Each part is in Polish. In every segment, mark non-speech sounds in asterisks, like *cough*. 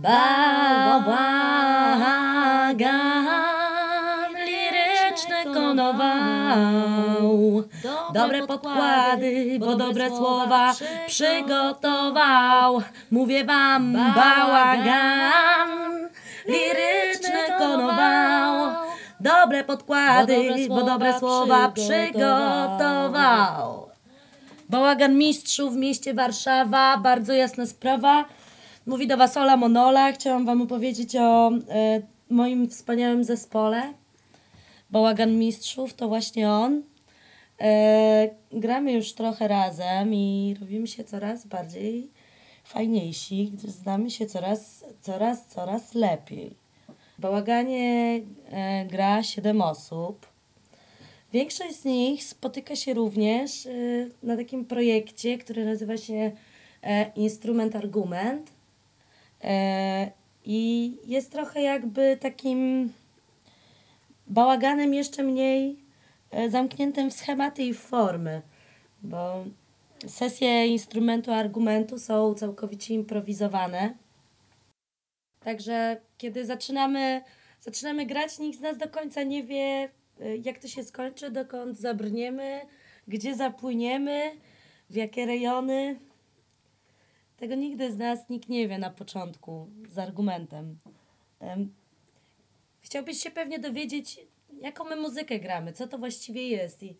Bałagan liryczny konował. Dobre podkłady, bo dobre słowa przygotował. Mówię wam, bałagan liryczny konował. Dobre podkłady, bo dobre słowa przygotował. Bałagan mistrzów w mieście Warszawa, bardzo jasna sprawa. Mówi do Was Ola Monola. Chciałam Wam opowiedzieć o e, moim wspaniałym zespole. Bałagan mistrzów to właśnie on. E, gramy już trochę razem i robimy się coraz bardziej fajniejsi, gdyż znamy się coraz, coraz, coraz lepiej. W bałaganie e, gra 7 osób. Większość z nich spotyka się również y, na takim projekcie, który nazywa się e, Instrument Argument. E, I jest trochę jakby takim bałaganem jeszcze mniej e, zamkniętym w schematy i w formy, bo sesje instrumentu argumentu są całkowicie improwizowane. Także kiedy zaczynamy, zaczynamy grać, nikt z nas do końca nie wie, y, jak to się skończy, dokąd zabrniemy, gdzie zapłyniemy, w jakie rejony. Tego nigdy z nas nikt nie wie na początku z argumentem. Em, Chciałbyś się pewnie dowiedzieć, jaką my muzykę gramy, co to właściwie jest. I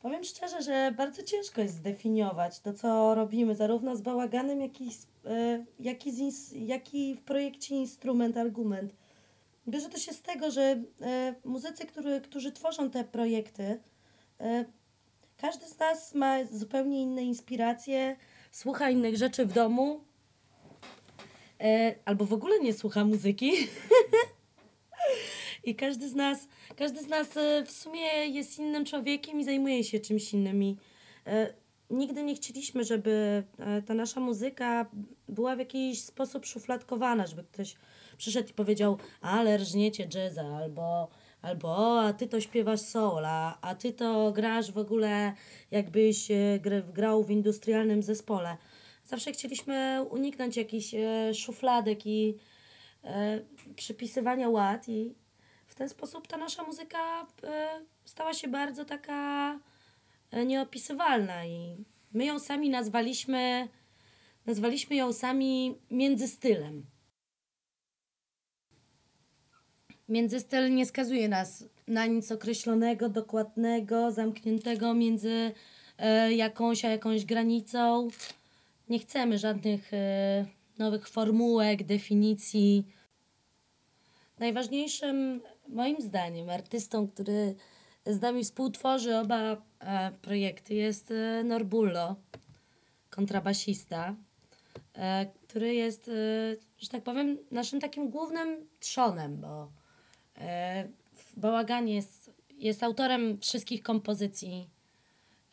powiem szczerze, że bardzo ciężko jest zdefiniować to, co robimy, zarówno z bałaganem, jak i, e, jak i, z jak i w projekcie instrument, argument. Bierze to się z tego, że e, muzycy, który, którzy tworzą te projekty, e, każdy z nas ma zupełnie inne inspiracje, słucha innych rzeczy w domu, e, albo w ogóle nie słucha muzyki. *laughs* I każdy z nas, każdy z nas e, w sumie jest innym człowiekiem i zajmuje się czymś innym. I e, nigdy nie chcieliśmy, żeby e, ta nasza muzyka była w jakiś sposób szufladkowana, żeby ktoś przyszedł i powiedział, ale rżniecie jazza, albo, albo o, a ty to śpiewasz soul, a, ty to grasz w ogóle jakbyś e, gr- grał w industrialnym zespole. Zawsze chcieliśmy uniknąć jakichś e, szufladek i e, przypisywania ład i w ten sposób ta nasza muzyka stała się bardzo taka nieopisywalna i my ją sami nazwaliśmy nazwaliśmy ją sami międzystylem. Międzystyl nie skazuje nas na nic określonego, dokładnego, zamkniętego między e, jakąś a jakąś granicą. Nie chcemy żadnych e, nowych formułek, definicji. Najważniejszym, moim zdaniem, artystą, który z nami współtworzy oba e, projekty, jest e, Norbullo, kontrabasista, e, który jest, e, że tak powiem, naszym takim głównym trzonem, bo w Bałaganie jest, jest autorem wszystkich kompozycji.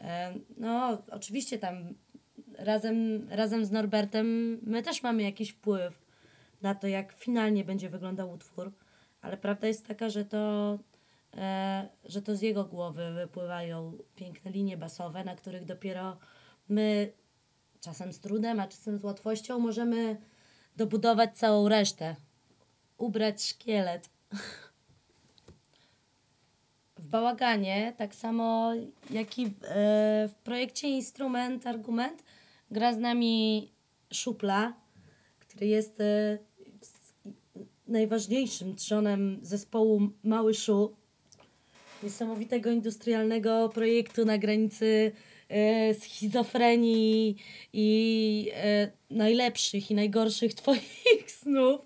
E, no, oczywiście tam razem, razem z Norbertem my też mamy jakiś wpływ na to, jak finalnie będzie wyglądał utwór, ale prawda jest taka, że to, e, że to z jego głowy wypływają piękne linie basowe, na których dopiero my czasem z trudem, a czasem z łatwością możemy dobudować całą resztę, ubrać szkielet. *laughs* Bałaganie, tak samo jak i w, e, w projekcie Instrument Argument, gra z nami Szupla, który jest e, najważniejszym trzonem zespołu Mały Szu, niesamowitego industrialnego projektu na granicy e, schizofrenii i najlepszych i najgorszych *laughs* Twoich snów.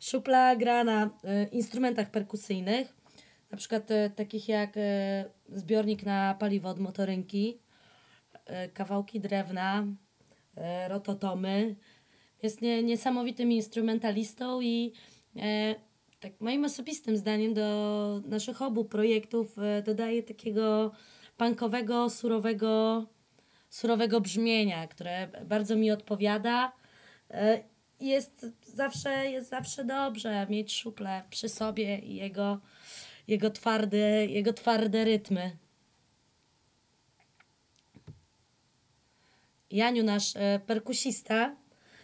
Szupla gra na instrumentach perkusyjnych, na przykład e, takich jak e, zbiornik na paliwo od motorynki, e, kawałki drewna, rototomy. Jest nie, niesamowitym instrumentalistą i e, tak moim osobistym zdaniem do naszych obu projektów e, dodaje takiego punkowego, surowego, surowego brzmienia, które bardzo mi odpowiada. E, Jest zawsze, jest zawsze dobrze mieć szuple przy sobie i jego, jego, twarde, jego twarde rytmy. Janiu, nasz e, perkusista,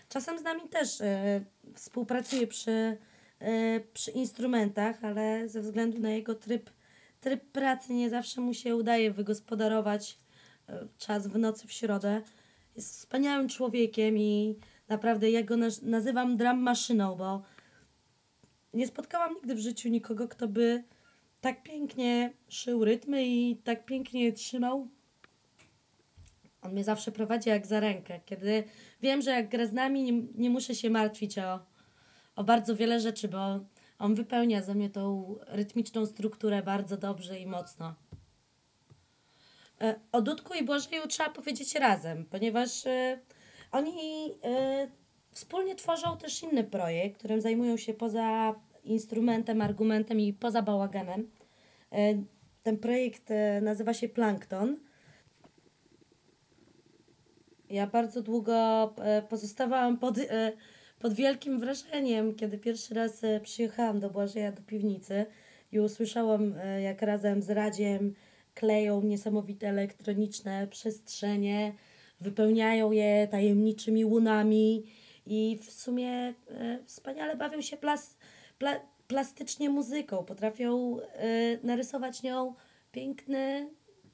Czasem z nami też e, współpracuje przy, e, przy instrumentach, ale ze względu na jego tryb, tryb pracy nie zawsze mu się udaje wygospodarować czas w nocy w środę. Jest wspaniałym człowiekiem i naprawdę ja go naz- nazywam drum maszyną, bo nie spotkałam nigdy w życiu nikogo, kto by tak pięknie szył rytmy i tak pięknie je trzymał. On mnie zawsze prowadzi jak za rękę. Kiedy wiem, że jak gra z nami, nie, nie muszę się martwić o, o bardzo wiele rzeczy, bo on wypełnia ze mnie tą rytmiczną strukturę bardzo dobrze i mocno. E, O Dudku i Błażeju trzeba powiedzieć razem, ponieważ e, oni e, wspólnie tworzą też inny projekt, którym zajmują się poza instrumentem, argumentem i poza bałaganem. E, Ten projekt e, nazywa się Plankton. Ja bardzo długo e, pozostawałam pod, pod wielkim wrażeniem, kiedy pierwszy raz przyjechałam do Błażeja do piwnicy i usłyszałam, jak razem z Radziem kleją niesamowite elektroniczne przestrzenie, wypełniają je tajemniczymi łunami i w sumie wspaniale bawią się plas, pla, plastycznie muzyką. Potrafią e, narysować nią piękny,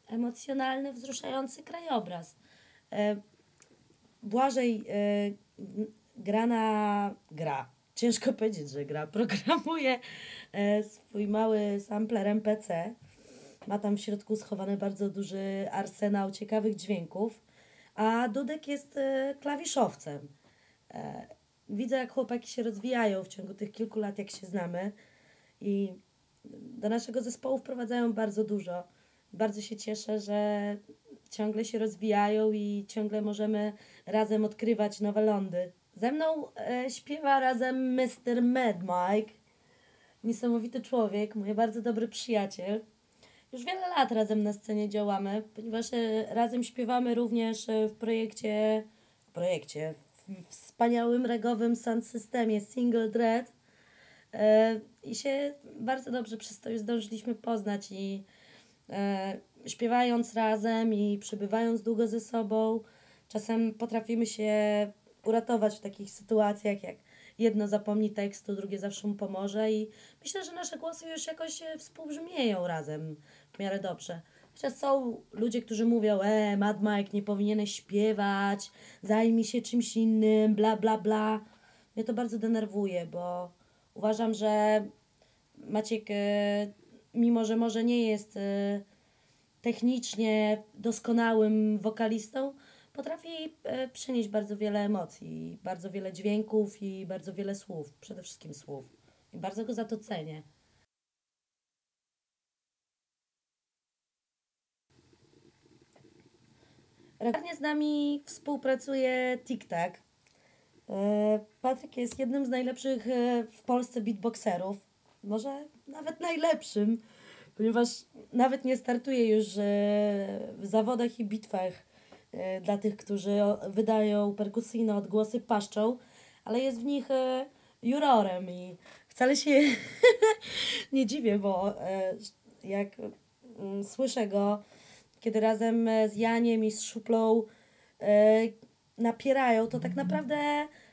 emocjonalny, wzruszający krajobraz. E, Błażej g- gra na... gra. Ciężko powiedzieć, że gra. *laughs* Programuje e, swój mały sampler MPC. Ma tam w środku schowany bardzo duży arsenał ciekawych dźwięków. A Dudek jest e, klawiszowcem. Widzę, jak chłopaki się rozwijają w ciągu tych kilku lat, jak się znamy. I do naszego zespołu wprowadzają bardzo dużo. Bardzo się cieszę, że ciągle się rozwijają i ciągle możemy razem odkrywać nowe lądy. Ze mną e, śpiewa razem Mr. Mad Mike. Niesamowity człowiek, mój bardzo dobry przyjaciel. Już wiele lat razem na scenie działamy, ponieważ e, razem śpiewamy również e, w projekcie, w projekcie, wspaniałym regowym sound systemie Single Dread. E, I się bardzo dobrze przez to już zdążyliśmy poznać i e, śpiewając razem i przebywając długo ze sobą, czasem potrafimy się uratować w takich sytuacjach, jak jedno zapomni tekstu, drugie zawsze mu pomoże i myślę, że nasze głosy już jakoś współbrzmieją razem w miarę dobrze. Chociaż są ludzie, którzy mówią, e, Mad Mike, nie powinieneś śpiewać, zajmij się czymś innym, bla, bla, bla. Mnie to bardzo denerwuje, bo uważam, że Maciek, e, mimo że może nie jest e, technicznie doskonałym wokalistą, potrafi e, przynieść bardzo wiele emocji, bardzo wiele dźwięków i bardzo wiele słów, przede wszystkim słów. I bardzo go za to cenię. Regularnie z nami współpracuje TikTok. E, Patryk jest jednym z najlepszych e, w Polsce beatboxerów. Może nawet najlepszym, ponieważ nawet nie startuje już e, w zawodach i bitwach dla tych, którzy wydają perkusyjne odgłosy paszczą, ale jest w nich jurorem i wcale się *laughs* nie dziwię, bo jak mm, słyszę go, kiedy razem e, z Janiem i z Szuplą e, napierają, to tak naprawdę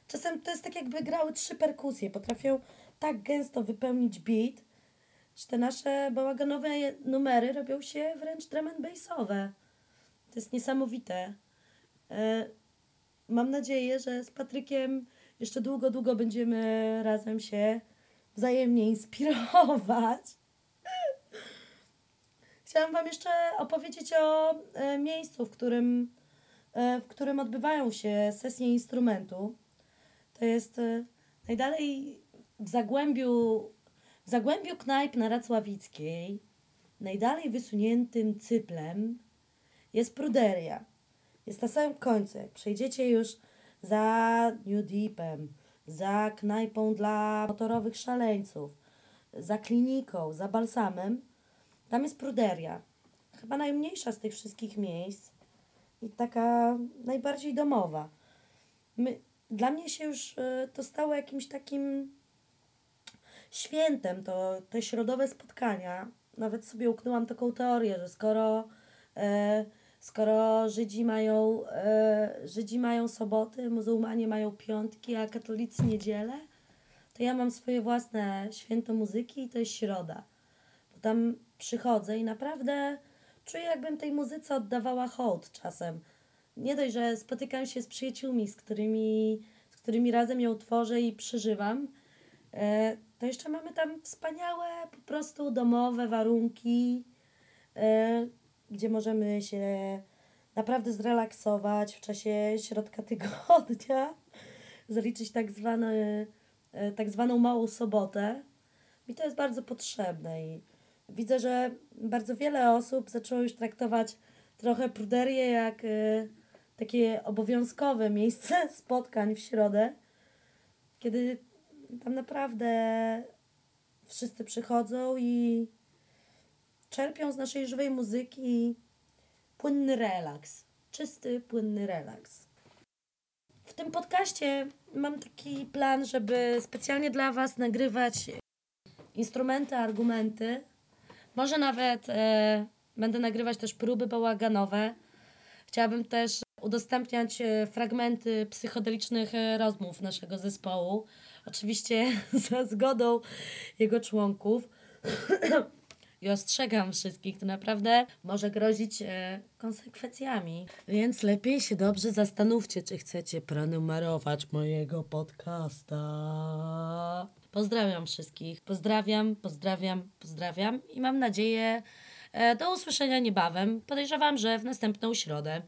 czasem to jest tak jakby grały trzy perkusje. Potrafią tak gęsto wypełnić beat, że te nasze bałaganowe numery robią się wręcz drum and bassowe. To jest niesamowite. E, Mam nadzieję, że z Patrykiem jeszcze długo, długo będziemy razem się wzajemnie inspirować. Chciałam Wam jeszcze opowiedzieć o e, miejscu, w którym, e, w którym odbywają się sesje instrumentu. To jest e, najdalej w Zagłębiu, w Zagłębiu knajp na Racławickiej, najdalej wysuniętym cyplem jest Pruderia. Jest na samym końcu. Jak przejdziecie już za New Deepem, za knajpą dla motorowych szaleńców, za kliniką, za balsamem, tam jest Pruderia. Chyba najmniejsza z tych wszystkich miejsc i taka najbardziej domowa. My, dla mnie się już e, to stało jakimś takim świętem, to te środowe spotkania. Nawet sobie uknęłam taką teorię, że skoro, e, Skoro Żydzi mają, e, Żydzi mają soboty, muzułmanie mają piątki, a katolicy niedzielę, to ja mam swoje własne święto muzyki i to jest środa. Bo tam przychodzę i naprawdę czuję, jakbym tej muzyce oddawała hołd czasem. Nie dość, że spotykam się z przyjaciółmi, z którymi, z którymi razem ją tworzę i przeżywam, e, to jeszcze mamy tam wspaniałe, po prostu domowe warunki, e, gdzie możemy się naprawdę zrelaksować w czasie środka tygodnia, *laughs* zaliczyć tak, zwane, e, tak zwaną małą sobotę. Mi to jest bardzo potrzebne i widzę, że bardzo wiele osób zaczęło już traktować trochę pruderię jak e, takie obowiązkowe miejsce *laughs* spotkań w środę, kiedy tam naprawdę wszyscy przychodzą i czerpią z naszej żywej muzyki płynny relaks. Czysty, płynny relaks. W tym podcaście mam taki plan, żeby specjalnie dla Was nagrywać instrumenty, argumenty. Może nawet e, będę nagrywać też próby bałaganowe. Chciałabym też udostępniać e, fragmenty psychodelicznych e, rozmów naszego zespołu. Oczywiście *laughs* za zgodą jego członków. *clears throat* I ostrzegam wszystkich, to naprawdę może grozić e, konsekwencjami. Więc lepiej się dobrze zastanówcie, czy chcecie prenumerować mojego podcasta. Pozdrawiam wszystkich. Pozdrawiam, pozdrawiam, pozdrawiam i mam nadzieję e, do usłyszenia niebawem. Podejrzewam, że w następną środę.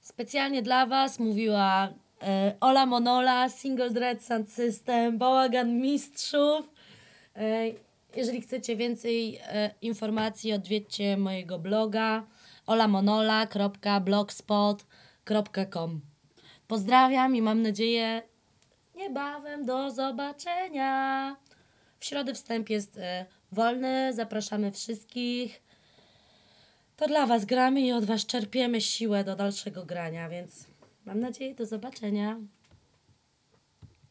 Specjalnie dla Was mówiła e, Ola Monola, Single Dread Sound System, Bałagan Mistrzów. E, jeżeli chcecie więcej e, informacji, odwiedźcie mojego bloga olamonola.blogspot.com Pozdrawiam i mam nadzieję niebawem do zobaczenia. W środę wstęp jest e, wolny, zapraszamy wszystkich. To dla Was gramy i od Was czerpiemy siłę do dalszego grania, więc mam nadzieję do zobaczenia.